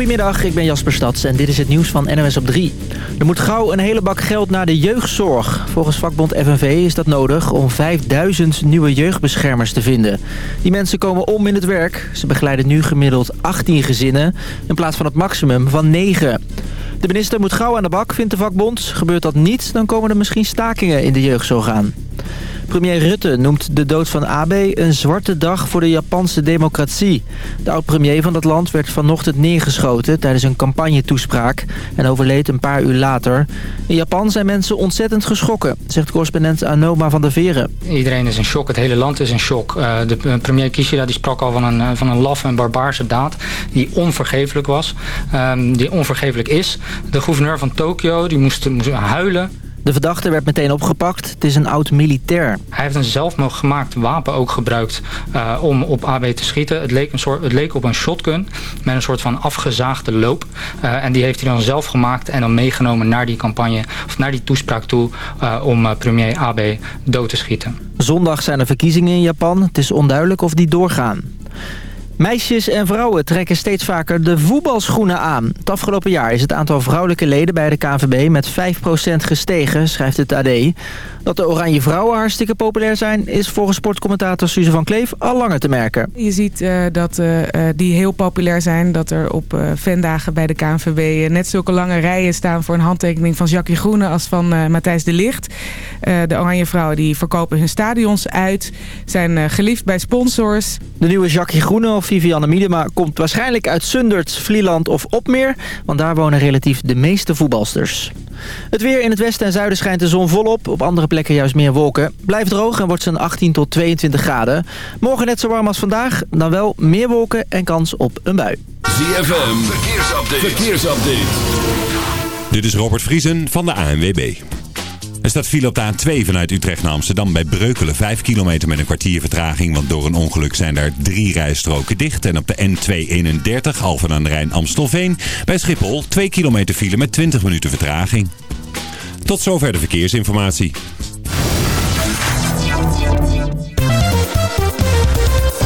Goedemiddag, ik ben Jasper Stads en dit is het nieuws van NOS op 3. Er moet gauw een hele bak geld naar de jeugdzorg. Volgens vakbond FNV is dat nodig om 5000 nieuwe jeugdbeschermers te vinden. Die mensen komen om in het werk. Ze begeleiden nu gemiddeld 18 gezinnen in plaats van het maximum van 9. De minister moet gauw aan de bak, vindt de vakbond. Gebeurt dat niet, dan komen er misschien stakingen in de jeugdzorg aan. Premier Rutte noemt de dood van Abe een zwarte dag voor de Japanse democratie. De oud-premier van dat land werd vanochtend neergeschoten tijdens een campagnetoespraak en overleed een paar uur later. In Japan zijn mensen ontzettend geschrokken, zegt correspondent Anoma van der Veren. Iedereen is in shock, het hele land is in shock. Uh, de premier Kishida die sprak al van een, eh, van een laf en barbaarse daad die onvergeeflijk was, um, die onvergeeflijk is. De gouverneur van Tokio die moest huilen de verdachte werd meteen opgepakt. Het is een oud-militair. Hij heeft een zelfgemaakt wapen ook gebruikt uh, om op AB te schieten. Het leek, een soort, het leek op een shotgun met een soort van afgezaagde loop. Uh, en die heeft hij dan zelf gemaakt en dan meegenomen naar die campagne... of naar die toespraak toe uh, om premier Abe dood te schieten. Zondag zijn er verkiezingen in Japan. Het is onduidelijk of die doorgaan. Meisjes en vrouwen trekken steeds vaker de voetbalschoenen aan. Het afgelopen jaar is het aantal vrouwelijke leden bij de KNVB met 5% gestegen, schrijft het AD. Dat de Oranje Vrouwen hartstikke populair zijn... is volgens sportcommentator Suze van Kleef al langer te merken. Je ziet uh, dat uh, die heel populair zijn. Dat er op uh, fandagen bij de KNVB net zulke lange rijen staan... voor een handtekening van Jackie Groene als van Matthijs de Licht. de Oranje Vrouwen die verkopen hun stadions uit. Zijn geliefd bij sponsors. De nieuwe Jackie Groene of Vivianne Miedema komt waarschijnlijk uit Sundert, Vlieland of Opmeer. Want daar wonen relatief de meeste voetbalsters. Het weer in het westen en zuiden schijnt de zon volop. Op andere plekken juist meer wolken. Blijft droog en wordt zo'n 18 tot 22 graden. Morgen net zo warm als vandaag. Dan wel meer wolken en kans op een bui. ZFM, verkeersupdate. verkeersupdate. Dit is Robert Vriesen van de ANWB. Er staat file op de A2 vanuit Utrecht naar Amsterdam bij Breukelen. 5 kilometer met een kwartier vertraging, want door een ongeluk zijn daar drie rijstroken dicht. En op de N231 Alphen aan de Rijn Amstelveen bij Schiphol 2 kilometer file met 20 minuten vertraging. Tot zover de verkeersinformatie.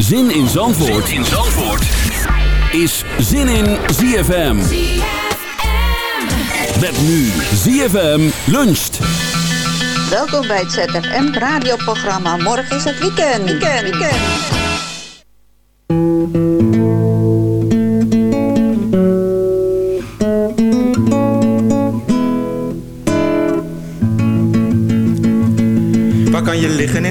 Zin in Zandvoort, zin in Zandvoort. is Zin in ZFM. Met nu ZFM luncht. Welkom bij het ZFM radioprogramma. Morgen is het weekend. Weekend, weekend.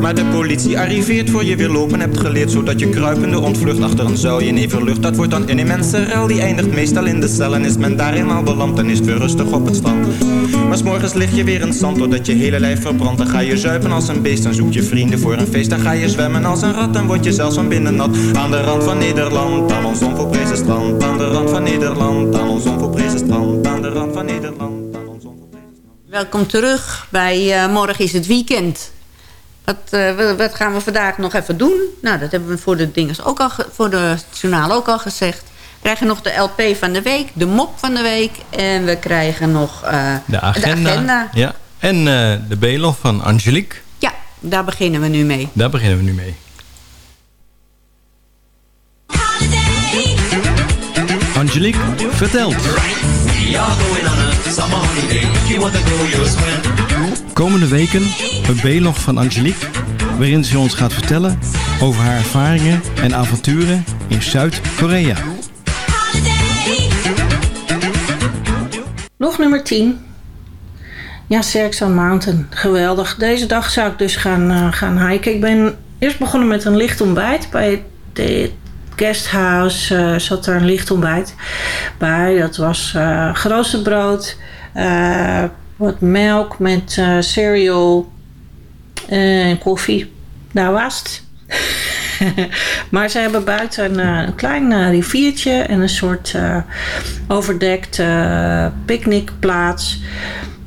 Maar de politie arriveert voor je weer lopen hebt geleerd Zodat je kruipende ontvlucht achter een zuilje in lucht. Dat wordt dan een immense rel, die eindigt meestal in de cel En is men daar eenmaal beland, dan is het weer rustig op het strand. Maar s'morgens lig je weer in zand, doordat je hele lijf verbrandt. Dan ga je zuipen als een beest, dan zoek je vrienden voor een feest. Dan ga je zwemmen als een rat, dan word je zelfs van binnen nat. Aan de rand van Nederland, aan ons onvolprezen strand. Aan de rand van Nederland, aan ons onvolprezen strand. Aan de rand van Nederland, Welkom terug bij uh, Morgen is het Weekend wat, uh, wat, gaan we vandaag nog even doen? Nou, dat hebben we voor de, dinges ook al voor de journaal ook al gezegd. We krijgen nog de LP van de week, de mop van de week. En we krijgen nog uh, de, agenda, de, agenda, Ja. En uh, de Belof van Angelique. Ja, daar beginnen we nu mee. Daar beginnen we nu mee. Angelique vertelt. Komende weken een B-log van Angelique... waarin ze ons gaat vertellen over haar ervaringen en avonturen in Zuid-Korea. Log nummer 10. Ja, Mountain. Geweldig. Deze dag zou ik dus gaan, uh, gaan hiken. Ik ben eerst begonnen met een licht ontbijt bij het guesthouse. Uh, zat er een licht ontbijt bij. Dat was uh, brood, wat melk met uh, cereal en koffie. Daar was het. maar ze hebben buiten een, een klein uh, riviertje en een soort uh, overdekte picknickplaats.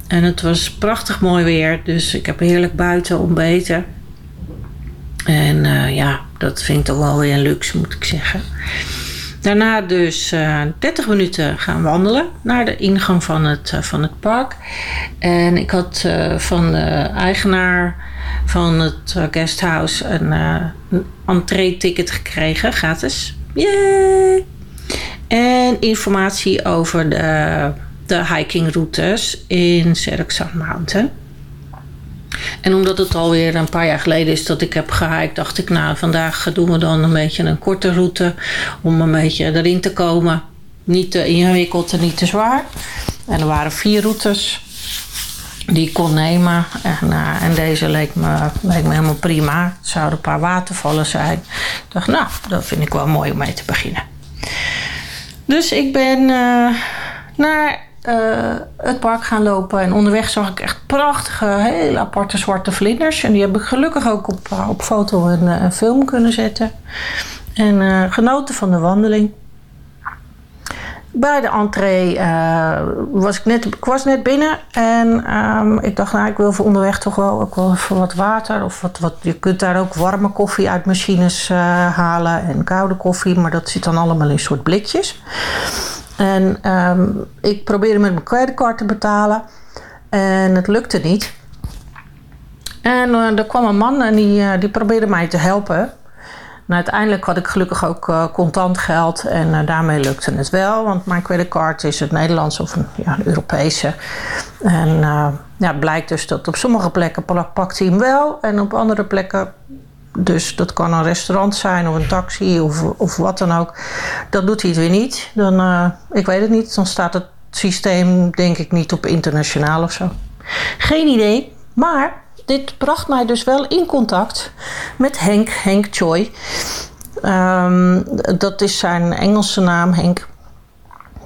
En het was prachtig mooi weer, dus ik heb heerlijk buiten ontbeten. En ja, dat vind ik toch wel weer een luxe, moet ik zeggen. Daarna dus uh, eh, 30 minuten gaan wandelen naar de ingang van het, uh, van het park. En ik had uh, van de eigenaar van het guesthouse een, een entree-ticket gekregen, gratis. Yay! En informatie over de, de hikingroutes in Serksan Mountain. En omdat het alweer een paar jaar geleden is dat ik heb gehiked, dacht ik, nou, vandaag doen we dan een beetje een korte route om een beetje erin te komen. Niet te ingewikkeld en niet te zwaar. En er waren vier routes die ik kon nemen. En, uh, en deze leek me, leek me helemaal prima. Het zouden een paar watervallen zijn. Ik dacht, nou, dat vind ik wel mooi om mee te beginnen. Dus ik ben uh, naar uh, het park gaan lopen. En onderweg zag ik echt prachtige, hele aparte zwarte vlinders. En die heb ik gelukkig ook op, eh, op foto en, uh, film kunnen zetten. En genoten van de wandeling. Bij de entree was ik net, was net binnen. En um, ik dacht, nou, ik wil voor onderweg toch wel ook wel wat water. Of wat, wat, je kunt daar ook warme koffie uit machines halen. En koude koffie. Maar dat zit dan allemaal in soort blikjes. En um, ik probeerde met mijn creditcard te betalen. En het lukte niet. En uh, er kwam een man en die, uh, die probeerde mij te helpen. En uiteindelijk had ik gelukkig ook uh, contant geld. En daarmee lukte het wel. Want mijn creditcard is het Nederlands of een, ja, Europese. En ja, blijkt dus dat op sommige plekken pakt hij hem wel. En op andere plekken dus dat kan een restaurant zijn of een taxi of, of wat dan ook. Dat doet hij het weer niet. Dan, uh, ik weet het niet. Dan staat het systeem denk ik niet op internationaal of zo. Geen idee. Maar dit bracht mij dus wel in contact met Henk, Henk Choi. Um, dat is zijn Engelse naam, Henk.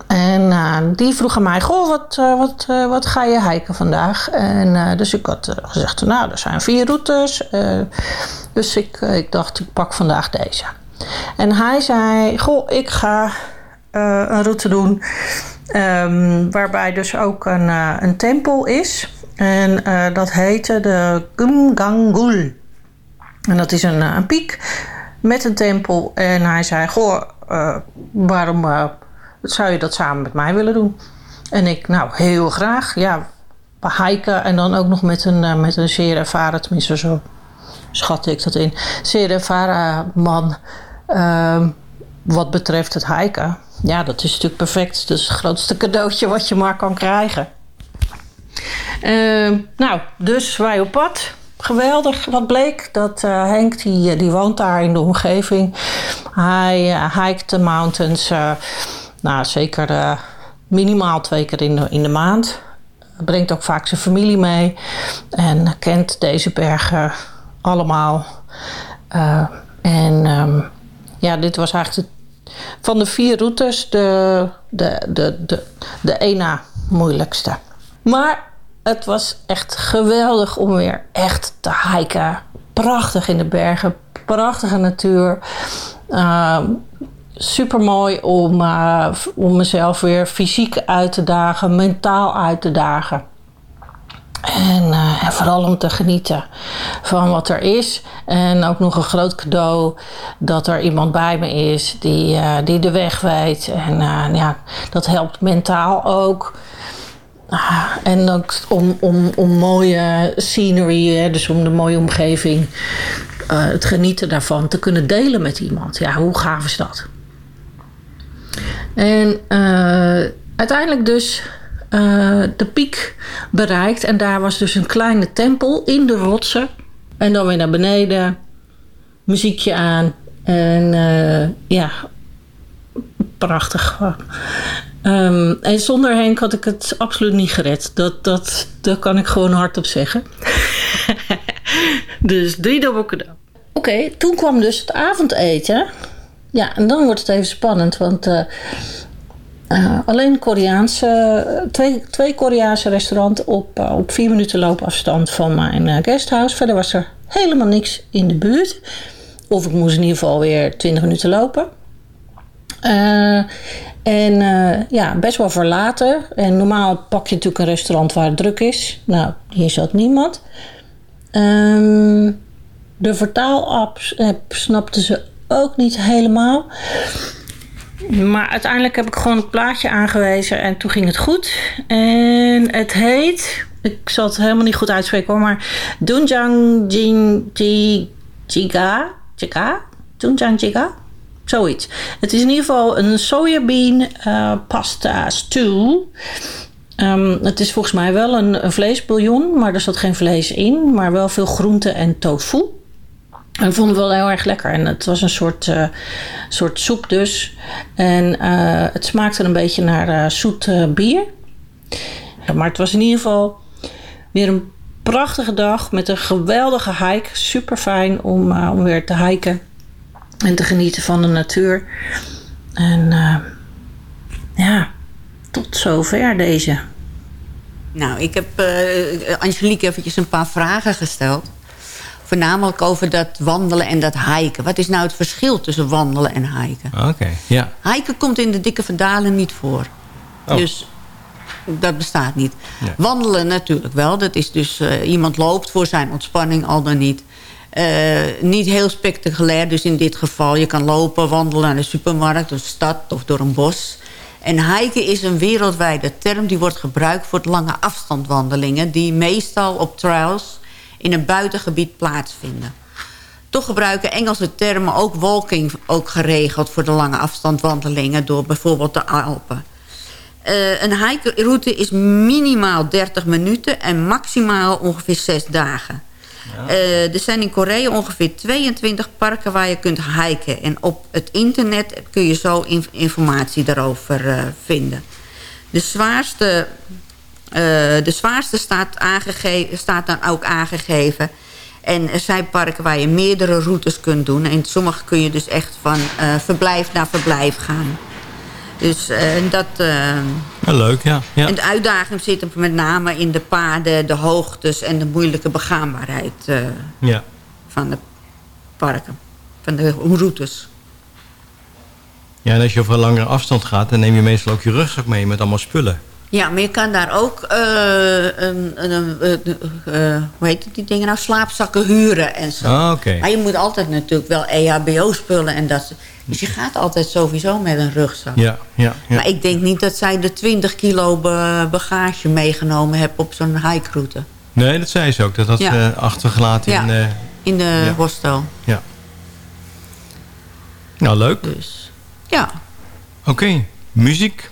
En uh, die vroeg aan mij, goh, wat, uh, wat, uh, wat ga je hiken vandaag? En dus ik had gezegd, nou, er zijn vier routes. dus ik, ik dacht, ik pak vandaag deze. En hij zei, goh, ik ga een route doen... Um, waarbij dus ook een, een tempel is. En dat heette de Gumgangul. En dat is een, een piek met een tempel. En hij zei, goh, waarom zou je dat samen met mij willen doen? En ik, nou, heel graag. Ja, hiken en dan ook nog met een, uh, met een zeer ervaren, tenminste zo schat ik dat in, zeer ervaren man uh, wat betreft het hiken. ja, dat is natuurlijk perfect. Dat is het grootste cadeautje wat je maar kan krijgen. Ehm, nou, dus wij op pad. Geweldig. Wat bleek? Dat eh, Henk, die, die woont daar in de omgeving. Hij hiked de mountains. Nou, zeker minimaal twee keer in de, in de maand. Brengt ook vaak zijn familie mee. En kent deze bergen allemaal. en um, ja, dit was eigenlijk van de vier routes de, de, de, de, de ena moeilijkste. Maar het was echt geweldig om weer echt te hiken. Prachtig in de bergen, prachtige natuur. Uh, super mooi om, uh, om mezelf weer fysiek uit te dagen, mentaal uit te dagen. En, uh, en, vooral om te genieten van wat er is. En ook nog een groot cadeau dat er iemand bij me is die, uh, die de weg weet. En ja, dat helpt mentaal ook. Ah, en ook om, om, om mooie scenery, hè, dus om de mooie omgeving, het genieten daarvan te kunnen delen met iemand. Ja, hoe gaaf is dat? En uh, uiteindelijk dus uh, de piek bereikt. En daar was dus een kleine tempel in de rotsen. En dan weer naar beneden, muziekje aan. En ja, prachtig. Um, en zonder Henk had ik het absoluut niet gered. Dat, dat, dat kan ik gewoon hardop zeggen. dus drie dubbel. Oké, toen kwam dus het avondeten. Ja, en dan wordt het even spannend. Want uh, uh, alleen Koreaanse, twee, twee Koreaanse restaurants op, uh, op vier minuten loopafstand van mijn guesthouse. Verder was er helemaal niks in de buurt. Of ik moest in ieder geval weer 20 minuten lopen. En ja, best wel verlaten. En normaal pak je natuurlijk een restaurant waar het druk is. Nou, hier zat niemand. Um, de vertaalapp snapte ze ook niet helemaal. Maar uiteindelijk heb ik gewoon het plaatje aangewezen en toen ging het goed. En het heet, ik zal het helemaal niet goed uitspreken hoor, maar Doenjang Jing Jiga. Jiga? Doenjang Jiga? Zoiets. Het is in ieder geval een sojabean uh, pasta stew. Um, het is volgens mij wel een, een vleesbouillon, maar er zat geen vlees in. Maar wel veel groente en tofu. En vonden het wel heel erg lekker. En het was een soort, uh, soort soep dus. En uh, het smaakte een beetje naar zoet bier. Maar het was in ieder geval weer een prachtige dag met een geweldige hike. Super fijn om, om weer te hiken. En te genieten van de natuur. En ja, tot zover deze. Nou, ik heb Angelique eventjes een paar vragen gesteld. Voornamelijk over dat wandelen en dat hiken. Wat is nou het verschil tussen wandelen en hiken? Oké, okay, ja. Hiken komt in de dikke verdalen niet voor. Oh. Dus dat bestaat niet. Ja. Wandelen natuurlijk wel. Dat is dus uh, iemand loopt voor zijn ontspanning al dan niet. Uh, niet heel spectaculair. Dus in dit geval, je kan lopen, wandelen naar de supermarkt... of stad of door een bos. En hiken is een wereldwijde term. Die wordt gebruikt voor lange afstandwandelingen... die meestal op trails in een buitengebied plaatsvinden. Toch gebruiken Engelse termen ook walking ook geregeld... voor de lange afstandwandelingen door bijvoorbeeld de Alpen. Uh, een hike-route is minimaal 30 minuten... en maximaal ongeveer 6 dagen. Uh, er zijn in Korea ongeveer 22 parken waar je kunt hiken. En op het internet kun je zo inf informatie daarover uh, vinden. De zwaarste, de zwaarste staat, staat dan ook aangegeven. En er zijn parken waar je meerdere routes kunt doen. En sommige kun je dus echt van verblijf naar verblijf gaan. Dus uh, dat... Uh, ja, leuk, ja. ja. En de uitdaging zit met name in de paden, de hoogtes... en de moeilijke begaanbaarheid uh, ja. van de parken. Van de routes. Ja, en als je over een langere afstand gaat... dan neem je meestal ook je rugzak mee met allemaal spullen. Ja, maar je kan daar ook, een, een, een, hoe heet het, die dingen nou, slaapzakken huren en zo. Ah, okay. Maar je moet altijd natuurlijk wel EHBO-spullen en dat Dus je gaat altijd sowieso met een rugzak. Ja, ja, ja. Maar ik denk niet dat zij de 20 kilo bagage meegenomen hebben op zo'n hike-route. Nee, dat zei ze ook. Dat had ja. achtergelaten ja, in de... in de hostel. Ja. Nou, leuk. Dus, ja. Oké, muziek.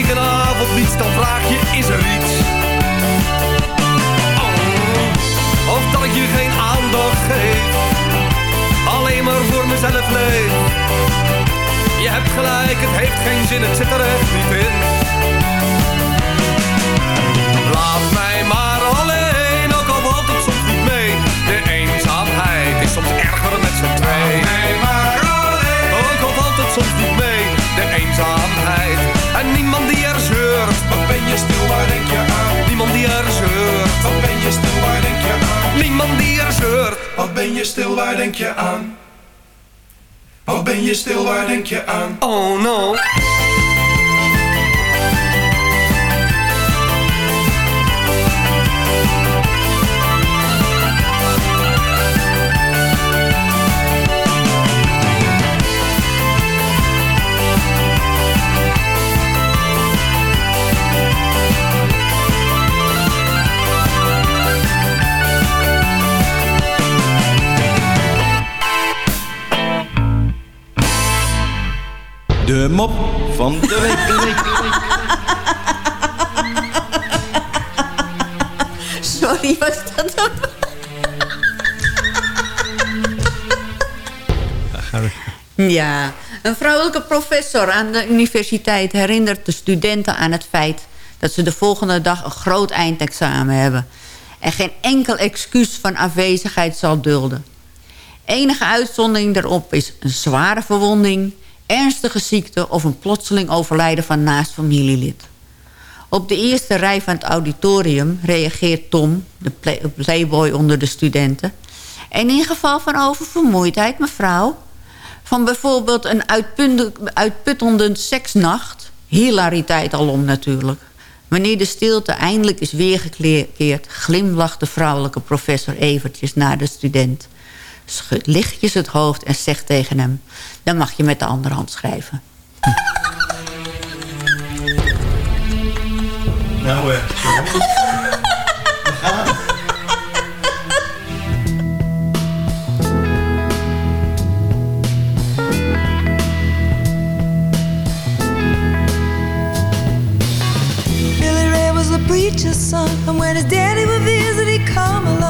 Ik een avond niets, dan vraag je, is er iets? Oh, of dat ik je geen aandacht geef, alleen maar voor mezelf leef. Je hebt gelijk, het heeft geen zin, het zit er echt niet in. Laat mij maar alleen, ook al valt het soms niet mee. De eenzaamheid is soms erger met z'n twee. Laat mij maar alleen, ook al valt het soms niet mee. Niemand die er zeurt. Wat ben je stil, waar denk je aan? Wat ben je stil, waar denk je aan? Oh no. De mop van de week. Sorry, was dat? Ja, een vrouwelijke professor aan de universiteit herinnert de studenten aan het feit dat ze de volgende dag een groot eindexamen hebben en geen enkel excuus van afwezigheid zal dulden. Enige uitzondering daarop is een zware verwonding, ernstige ziekte of een plotseling overlijden van naast familielid. Op de eerste rij van het auditorium reageert Tom, de play- playboy onder de studenten. En in geval van oververmoeidheid, mevrouw, van bijvoorbeeld een uitputtende, uitputtende seksnacht, hilariteit alom natuurlijk. Wanneer de stilte eindelijk is weergekeerd... glimlacht de vrouwelijke professor Evertjes naar de student. Schudt lichtjes het hoofd en zegt tegen hem... dan mag je met de andere hand schrijven. Nou, eh. Billy Ray was a preacher's son, and when his daddy would visit, he'd come along.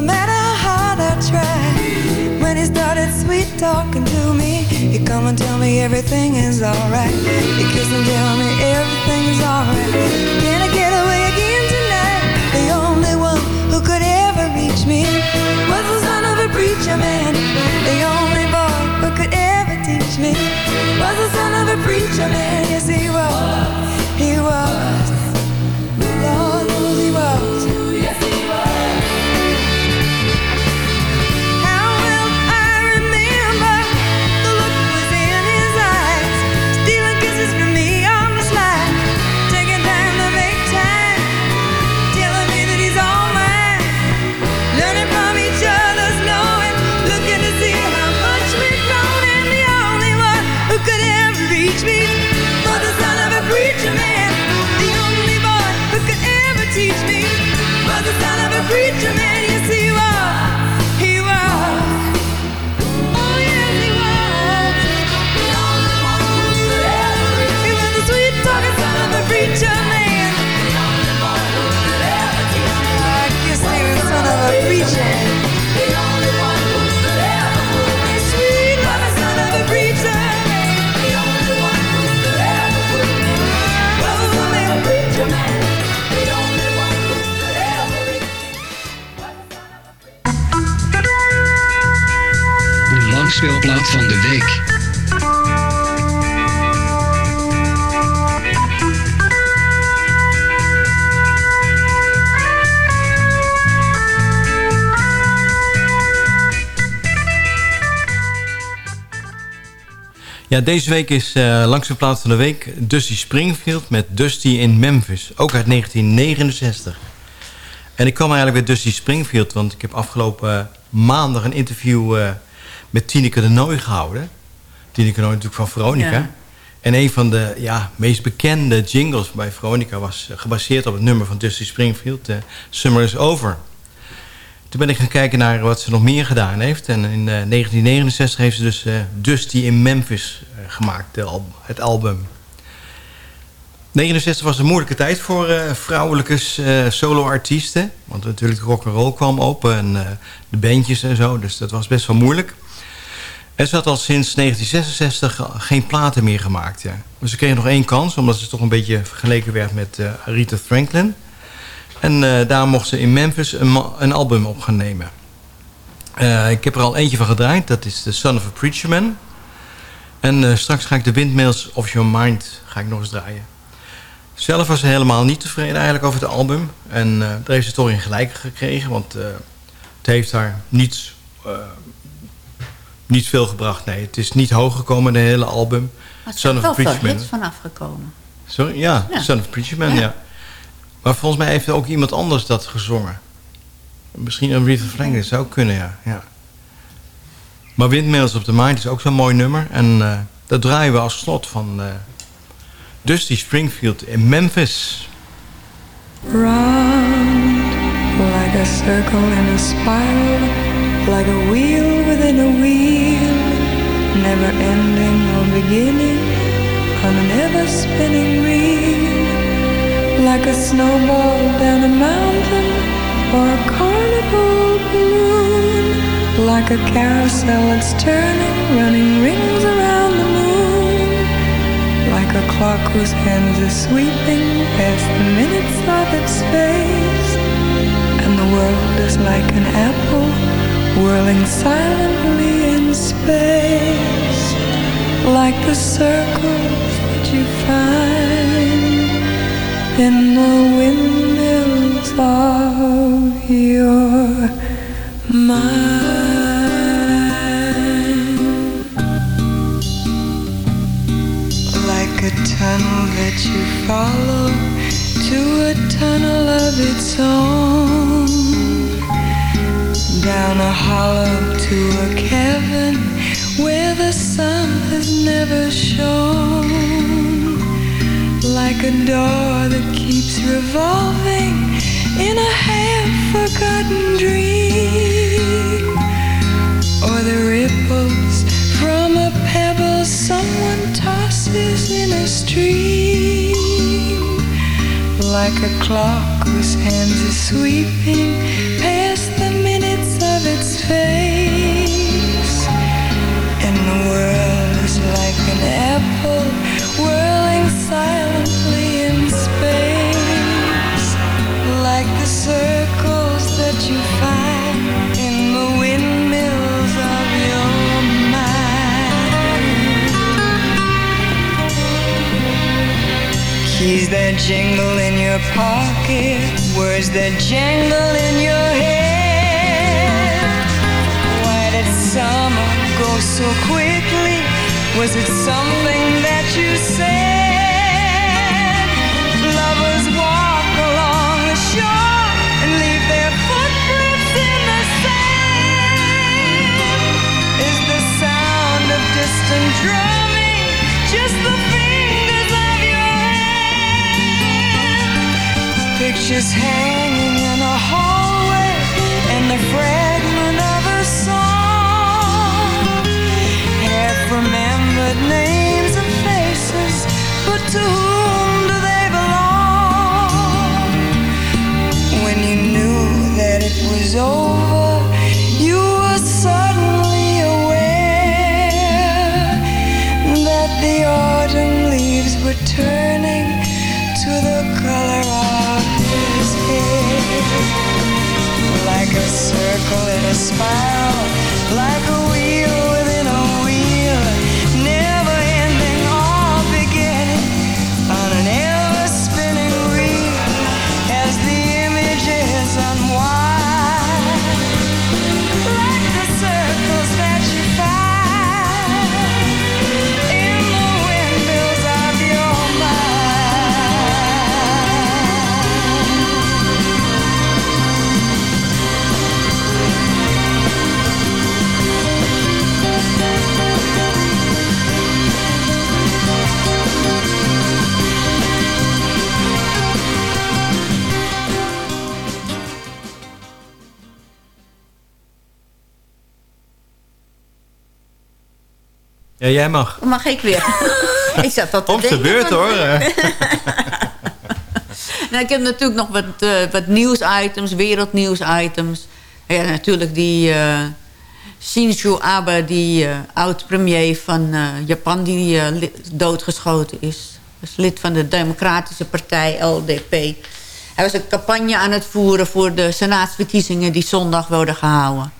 No matter how hard I try. When he started sweet talking to me, he You come and tell me everything is alright. You kiss and tell me everything is alright. Can I get away again tonight? The only one who could ever reach me was the son of a preacher man. The only boy who could ever teach me was the son of a Ja, deze week is eh langs de plaats van de week Dusty Springfield met Dusty in Memphis. Ook uit 1969. En ik kwam eigenlijk bij Dusty Springfield, want ik heb afgelopen maandag een interview eh, met Tineke de Nooi gehouden. Tineke de Nooi natuurlijk van Veronica. Ja. En een van de ja, meest bekende jingles bij Veronica was eh, gebaseerd op het nummer van Dusty Springfield, Summer is Over. Toen ben ik gaan kijken naar wat ze nog meer gedaan heeft. En in eh, 1969 heeft ze dus eh, Dusty in Memphis eh, gemaakt, het album. 69 was een moeilijke tijd voor eh, vrouwelijke eh, solo-artiesten. Want natuurlijk rock and roll kwam op en eh, de bandjes en zo. Dus dat was best wel moeilijk. En ze had al sinds 1966 geen platen meer gemaakt. Ja. Maar ze kreeg nog één kans, omdat ze toch een beetje vergeleken werd met eh Aretha Franklin. En eh, daar mocht ze in Memphis een, een album op gaan nemen. Eh, ik heb er al eentje van gedraaid. Dat is The Son of a Preacher Man. En eh, straks ga ik de Windmills of Your Mind ga ik nog eens draaien. Zelf was ze helemaal niet tevreden eigenlijk over het album. En daar heeft ze toch in gelijk gekregen. Want het heeft haar niets, niet veel gebracht. Nee, het is niet hoog gekomen, de hele album. Maar er Son zijn of wel veel hits vanaf gekomen. Sorry? Ja, Ja. Son of a Preacher Man, ja. Ja. Maar volgens mij heeft ook iemand anders dat gezongen. Misschien een Aretha Franklin, zou kunnen, ja. ja. Maar Windmills of the Mind is ook zo'n mooi nummer. En eh, dat draaien we als slot van eh, Dusty Springfield in Memphis. round like a circle in a spiral, like a wheel within a wheel, never ending or beginning on an ever spinning reel, like a snowball down a mountain or a carnival balloon, like a carousel that's turning, running rings around the moon. Like a clock whose hands are sweeping past the minutes of its face. And the world is like an apple whirling silently in space. Like the circles in the windmills of your mind. like a tunnel that you follow to a tunnel of its own. Down a hollow to a cavern where the sun has never shone. Like a door that keeps revolving in a half forgotten dream. Or the ripples from a pebble someone tosses in a stream. Like a clock whose hands are sweeping past the minutes of its face. That jingle in your pocket? Words that jangle in your head? Why did summer go so quickly? Was it something that you said? Lovers walk along the shore and leave their footprints in the sand. Is the sound of distant drumming precious hand. Ja, jij mag. Mag ik weer? ik zat dat Om de beurt hoor. Nou, ik heb natuurlijk nog wat, eh, wat nieuwsitems, wereldnieuwsitems. Ja, natuurlijk die eh Shinzo Abe, die eh, oud-premier van Japan... die doodgeschoten is. Is lid van de Democratische Partij, LDP. Hij was een campagne aan het voeren voor de senaatsverkiezingen... die zondag worden gehouden.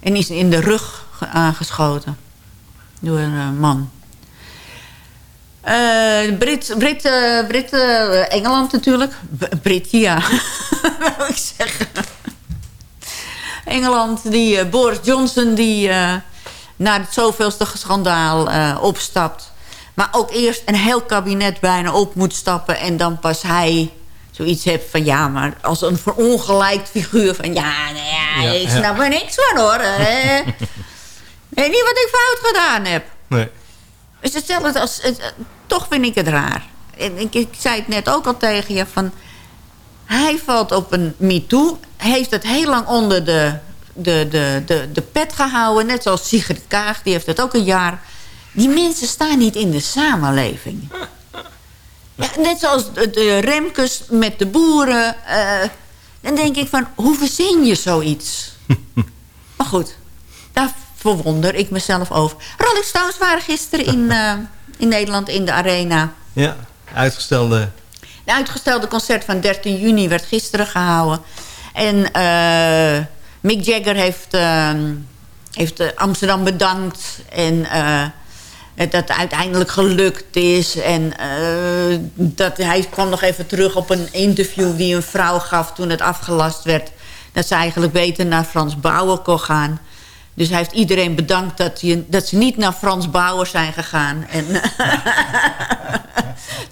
En is in de rug ge- aangeschoten door een man. Eh Brit, Brit, eh, Brit eh, Engeland natuurlijk. B- Brit, ja. Wil ik zeggen. Engeland, die eh, Boris Johnson, die eh, na het zoveelste schandaal eh, opstapt. Maar ook eerst een heel kabinet bijna op moet stappen. En dan pas hij zoiets heeft van... ja, maar als een verongelijkt figuur van... ja, nou ja, Ja, ik snap er niks van hoor. Weet niet wat ik fout gedaan heb. nee. Is hetzelfde als... Het, eh, toch vind ik het raar. En ik, ik zei het net ook al tegen je van... Hij valt op een MeToo. Heeft het heel lang onder de, de, de, de, de pet gehouden. Net zoals Sigrid Kaag. Die heeft het ook een jaar. Die mensen staan niet in de samenleving. Ja, net zoals de, de Remkes met de boeren. eh, dan denk ik van, hoe verzin je zoiets? maar goed, verwonder ik mezelf over. Rolling Stones waren gisteren in, eh, in Nederland in de arena. Ja, uitgestelde... Het uitgestelde concert van 13 juni werd gisteren gehouden. En eh, Mick Jagger heeft, eh, heeft eh, Amsterdam bedankt. En dat het uiteindelijk gelukt is. En dat, hij kwam nog even terug op een interview die een vrouw gaf toen het afgelast werd. Dat ze eigenlijk beter naar Frans Bauer kon gaan. Dus hij heeft iedereen bedankt dat, je, dat ze niet naar Frans Bauer zijn gegaan. En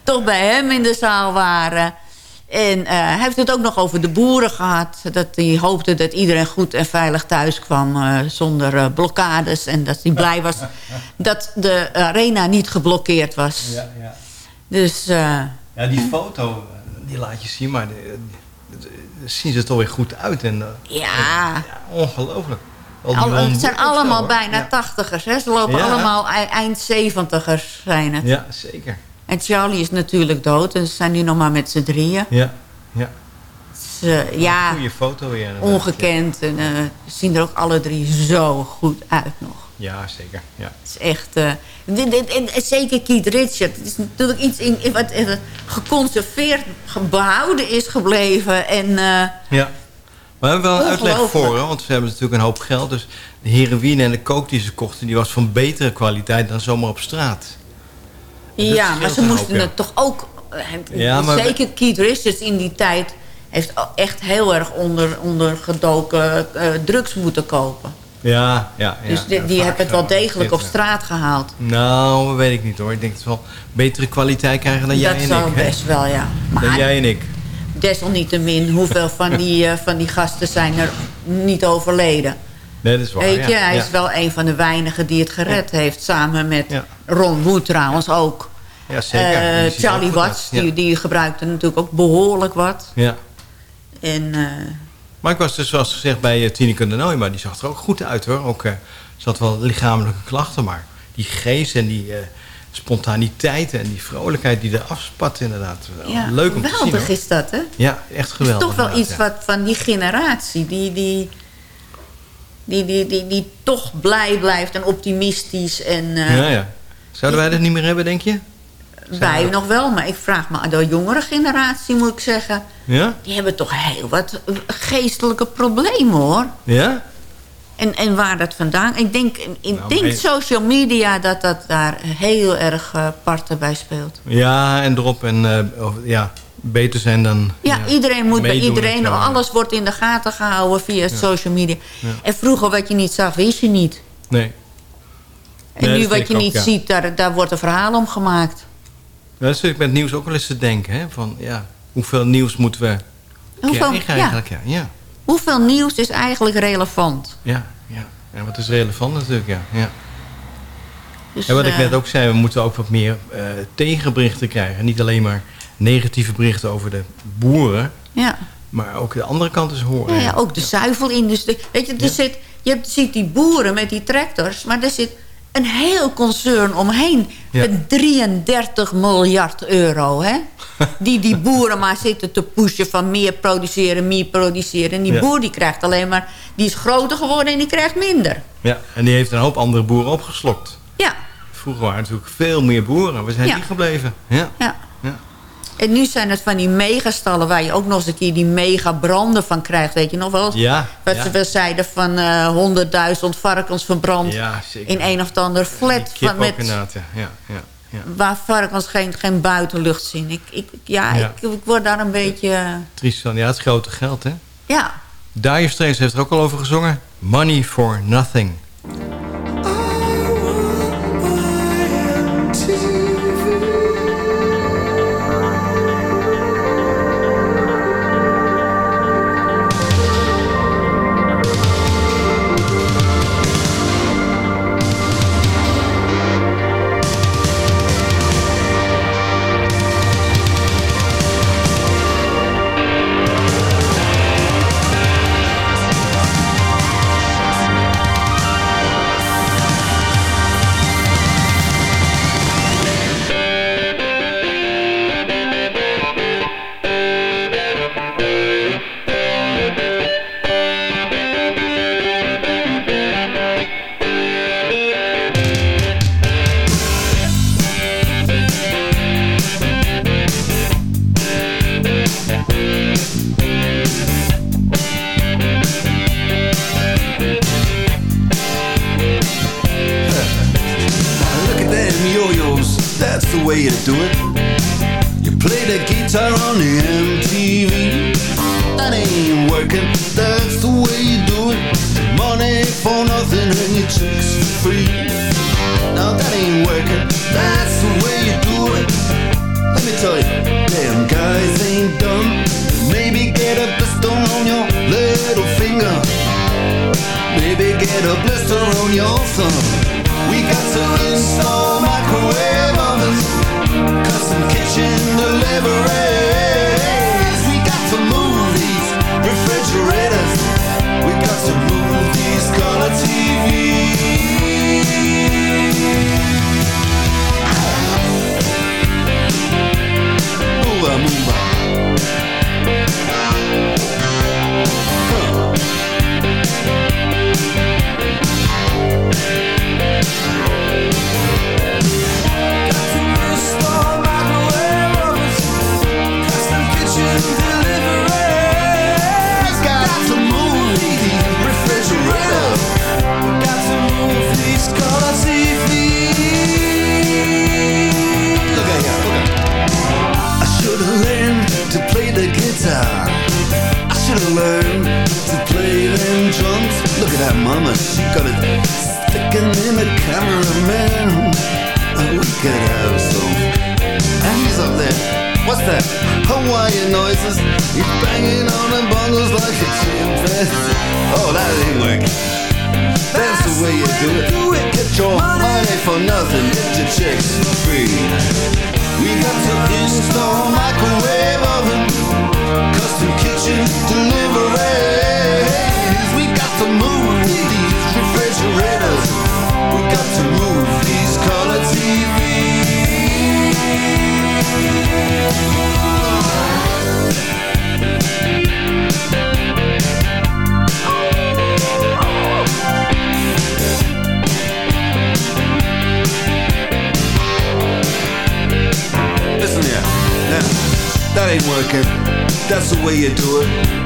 toch bij hem in de zaal waren. En eh, hij heeft het ook nog over de boeren gehad. Dat hij hoopte dat iedereen goed en veilig thuis kwam eh, zonder eh, blokkades. En dat hij blij was dat de arena niet geblokkeerd was. Ja, ja. Dus Ja, die foto, die laat je zien, maar de, de- de- zien ze er toch weer goed uit. En, eh, ja, ongelooflijk. Al het zijn allemaal bijna Ja. tachtigers. Hè? Ze lopen Ja. allemaal ei- eind zeventigers zijn het. Ja, zeker. En Charlie is natuurlijk dood. En ze zijn nu nog maar met z'n drieën. Ja, ja. Dus, ja, Goeie foto weer. inderdaad. ongekend. En eh, ze zien er ook alle drie zo goed uit nog. Ja, zeker. Ja. Het is echt... eh, dit, dit, en, en zeker Keith Richard. Het is natuurlijk iets in, in wat eh, geconserveerd, ge- behouden is gebleven. En eh, ja. Maar we hebben wel een uitleg voor, hè, want ze hebben natuurlijk een hoop geld. Dus de heroïne en de kook die ze kochten, die was van betere kwaliteit dan zomaar op straat. dat ja, maar ze moesten hoop, ja. het toch ook Ja, maar- zeker Keith Richards in die tijd... heeft echt heel erg onder, onder gedoken eh, drugs moeten kopen. Ja, ja. ja dus die, die hebben het wel degelijk op straat gehaald. Nou, weet ik niet hoor. Ik denk dat ze wel betere kwaliteit krijgen dan jij dat en zou ik. hè? best wel, ja. Dan jij en ik. Desalniettemin, hoeveel van die, eh, van die gasten zijn er niet overleden? Nee, dat is waar. Weet je, ja. hij is wel een van de weinigen die het gered heeft. Samen met Ron Wood trouwens ook. Ja, zeker. Eh, Charlie Watts, die, die gebruikte natuurlijk ook behoorlijk wat. Ja. En eh, Maar ik was dus zoals gezegd bij uh, Tineke de Nooy, maar die zag er ook goed uit hoor. Ook, eh, ze had wel lichamelijke klachten, maar die geest en die spontaniteit en die vrolijkheid die er afspat inderdaad. Ja, Leuk om te zien geweldig is dat, hè? Ja, echt Het is geweldig. toch wel iets wat van die generatie, die, die, die, die, die, die toch blij blijft en optimistisch. En, eh, Ja, ja. Zouden wij dat niet meer hebben, denk je? Wij nog wel, maar ik vraag me aan de jongere generatie, moet ik zeggen. Ja? Die hebben toch heel wat geestelijke problemen, hoor. Ja? En, en waar dat vandaan... Ik denk, ik Nou, denk social media dat dat daar heel erg eh, parten bij speelt. Ja, en erop en eh, of- ja, beter zijn dan... Ja, iedereen moet bij iedereen... Alles wordt in de gaten gehouden via social media. En vroeger wat je niet zag, wist je niet. Nee. En Nee, nu wat je ook, niet ziet, daar, daar wordt een verhaal om gemaakt. Dat zit ik met nieuws ook wel eens te denken. Hè? Van, ja, hoeveel nieuws moeten we Hoeveel- krijgen eigenlijk? Ja. Hoeveel nieuws is eigenlijk relevant? Ja, ja. En wat is relevant natuurlijk, ja. ja. Dus, en wat ik eh, net ook zei, we moeten ook wat meer eh, tegenberichten krijgen. Niet alleen maar negatieve berichten over de boeren, Ja. maar ook de andere kant eens horen. Ja, ja, ook de zuivelindustrie. Weet je, er zit, je ziet die boeren met die tractors... maar er zit een heel concern omheen. Met 33 miljard euro, hè? Die die boeren maar zitten te pushen van meer produceren, meer produceren. En die Ja. boer die krijgt alleen maar... Die is groter geworden en die krijgt minder. Ja, en die heeft een hoop andere boeren opgeslokt. Ja. Vroeger waren natuurlijk veel meer boeren. We zijn Ja. die gebleven. Ja. Ja. En nu zijn het van die megastallen... waar je ook nog eens een keer die mega branden van krijgt. Weet je nog wel? Ja, Wat ze wel zeiden van eh 100.000 varkens verbrand... Ja, zeker. in een of ander flat van met, ja. ja, ja, waar varkens geen, geen buitenlucht zien. Ik, ik, ja, Ja. Ik, ik word daar een beetje... Triest van, ja, het is grote geld, hè. ja, Dire Straits heeft er ook al over gezongen. Money for Nothing. She got it sticking in the cameraman. Oh, we could have some. And he's up there. What's that? Hawaiian noises. He's banging on the bongos like a chimpanzee. Oh, that ain't working. That's the way you do it. Get your money for nothing. Get your chicks for free. We got to install microwave oven, custom kitchen deliveries. We to move these refrigerators. We got to move these color Listen here, now, that ain't working. That's the way you do it.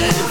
Yeah.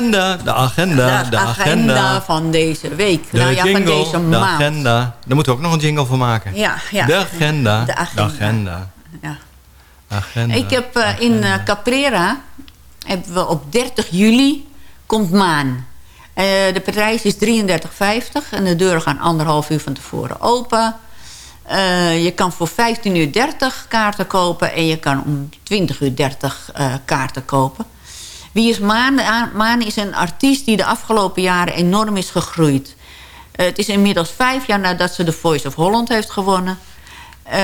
Agenda, de agenda, de de, agenda, van deze week. De nou ja, jingle, van deze de maand. agenda. Daar moeten we ook nog een jingle voor maken. Ja, ja. De agenda, De agenda. De agenda. Ja. agenda. Ik heb eh, in eh, Caprera, hebben we op 30 juli, komt maan. Eh, de prijs is 33,50 en de deuren gaan anderhalf uur van tevoren open. Je kan voor 15 uur 30 kaarten kopen en je kan om 20 uur 30 eh, kaarten kopen. Wie is Maan? Maan is een artiest die de afgelopen jaren enorm is gegroeid. Eh, het is inmiddels vijf jaar nadat ze de Voice of Holland heeft gewonnen. Eh,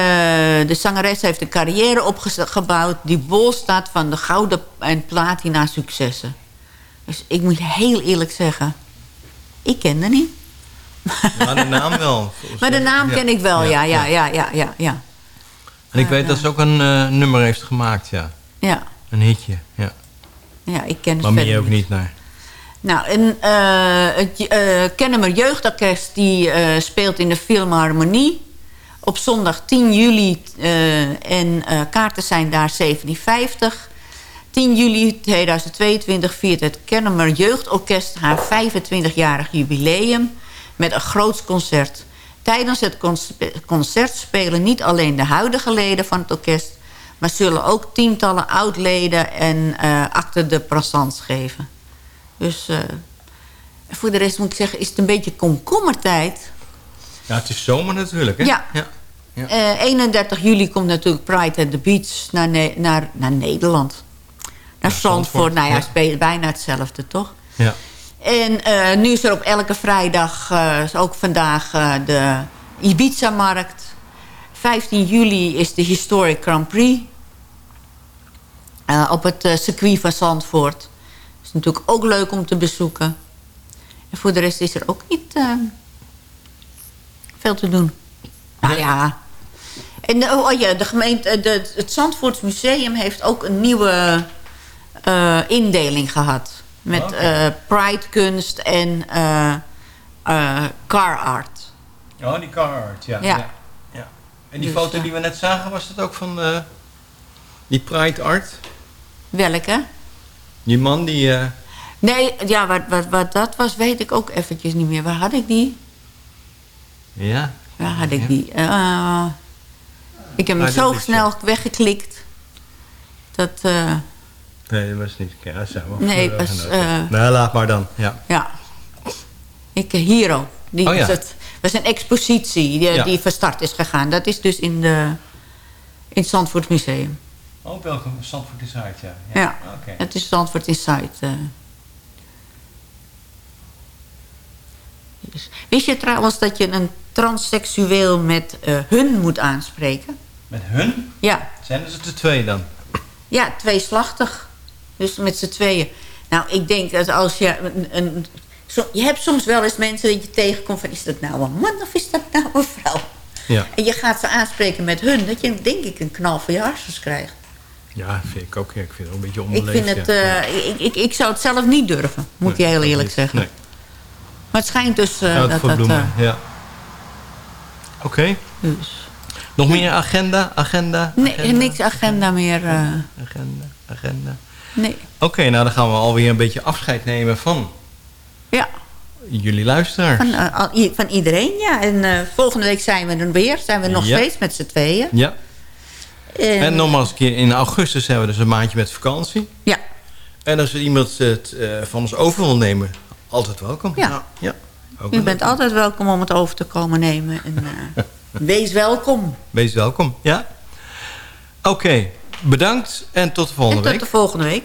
de zangeres heeft een carrière opgebouwd die bol staat van de gouden en platina successen. Dus ik moet heel eerlijk zeggen, ik ken haar niet. Ja, de naam wel. Maar de naam ken ik wel, ja, ja, ja, ja, ja. ja. En ik weet dat ze ook een eh, nummer heeft gemaakt, ja. Ja, Een hitje, ja. ik ken het Maar meer ook niet naar. Nou, en, eh, het uh, Kennemer Jeugdorkest die, eh, speelt in de Philharmonie. Op zondag 10 juli en kaarten zijn daar 57. 10 juli 2022 viert het Kennemer Jeugdorkest haar 25-jarig jubileum met een groots concert. Tijdens het conce- concert spelen niet alleen de huidige leden van het orkest... maar zullen ook tientallen oud-leden en eh acte de présence geven. Dus eh, voor de rest moet ik zeggen, is het een beetje komkommertijd. Ja, het is zomer natuurlijk, hè? Ja. ja. Ja. Eh, 31 juli komt natuurlijk Pride at the Beach naar, Ne- naar, naar Nederland. Naar Zandvoort. Zandvoort, Nou ja, ja. spelen bijna hetzelfde, toch? Ja. En nu is er op elke vrijdag, is ook vandaag, de Ibiza-markt. 15 juli is de Historic Grand Prix. eh, op het eh, circuit van Zandvoort. Dat is natuurlijk ook leuk om te bezoeken. En voor de rest is er ook niet eh, veel te doen. Nou ja. En de, oh ja, de gemeente, de, het Zandvoorts Museum heeft ook een nieuwe indeling gehad. Met eh pride kunst en car art. Oh, die car art, ja. Ja. ja. En die Dus, foto die we net zagen, was dat ook van eh, die Pride art? Welke? Die man die... eh, Nee, ja, wat, wat, wat dat was, weet ik ook eventjes niet meer. Waar had ik die? ja. Waar had ik die? Eh, ik heb hem Ah, zo is, snel weggeklikt. Dat, Nee, dat was niet... Ja, dat zijn we Nee, was, eh, Nou, laat maar dan. Ja. ja. Ik, Hero. Die Oh, ja. was het. Dat is een expositie die, Ja. die van start is gegaan. Dat is dus in, de, in het Zandvoort Museum. Oh, welke Zandvoort uit, ja. Ja, Oké. het is Zandvoort Inside. eh. Dus, wist je trouwens dat je een transseksueel met eh, hun moet aanspreken? Met hun? Ja, Zijn er de twee dan? ja tweeslachtig. Dus met z'n tweeën. Nou, ik denk dat als je een... een je hebt soms wel eens mensen dat je tegenkomt van... is dat nou een man of is dat nou een vrouw? Ja. En je gaat ze aanspreken met hun... dat je denk ik een knal voor je hartjes krijgt. Ja, vind ik ook. Ja, ik vind het wel een beetje Ik, onbeleefd. vind het, ja. eh, ik, ik, ik zou het zelf niet durven, moet je heel eerlijk zeggen. Nee. Maar het schijnt dus het dat voor dat... bloemen, eh, ja. Oké. dus. Nog meer agenda? Agenda? Nee, agenda, niks agenda meer. Agenda, agenda. nee. Oké, nou dan gaan we alweer een beetje afscheid nemen van Ja, jullie luisteraars. van, eh, van iedereen, ja. En eh, volgende week zijn we er weer. Zijn we nog Ja. steeds met z'n tweeën. Ja. En, En nogmaals in augustus hebben we dus een maandje met vakantie. Ja. En als er iemand het eh, van ons over wil nemen, altijd welkom. Ja. ja. Ook U bent altijd welkom om het over te komen nemen. En, wees welkom. Wees welkom, ja. Oké, bedankt en tot de En volgende tot week. de volgende week.